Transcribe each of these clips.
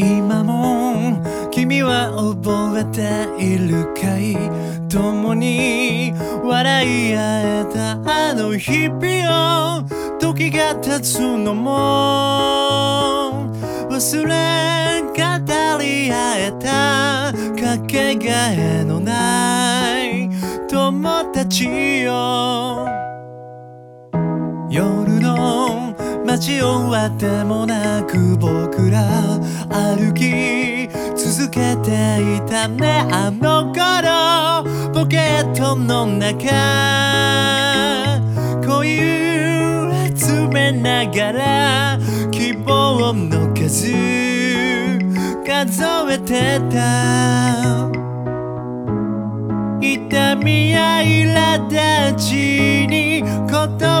今も君は覚えているかい共に笑い合えたあの日々を時が経つのも忘れ語り合えたかけがえのない友達よ夜街を割ってもなく僕ら歩き続けていたねあの頃。ポケットの中恋を集めながら希望の数数えてた。痛みや苛立ち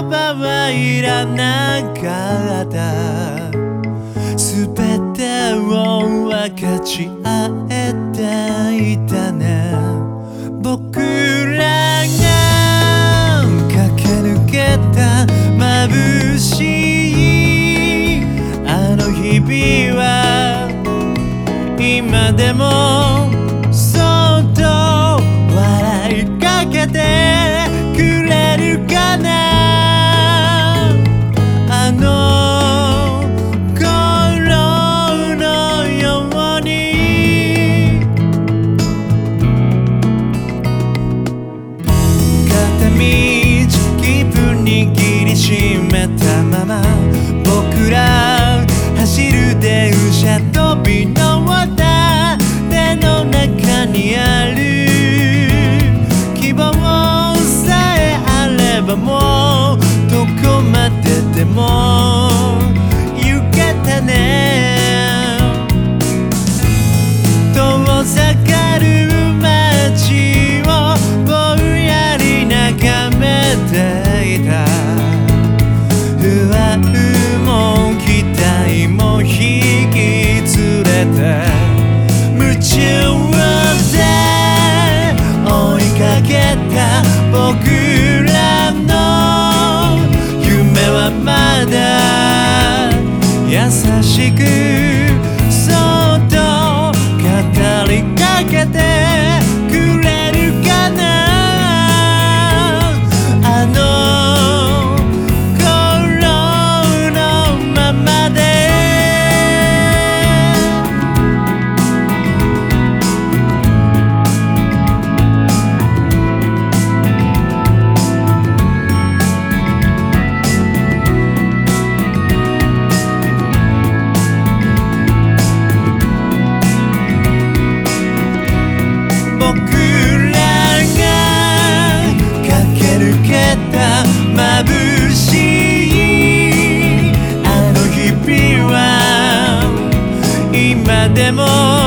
葉はいらなかった。全てを分かち合えていたね。僕らが駆け抜けた眩しいあの日々は今でも車飛び乗った手の中にある希望さえあればもうどこまででも夢中でも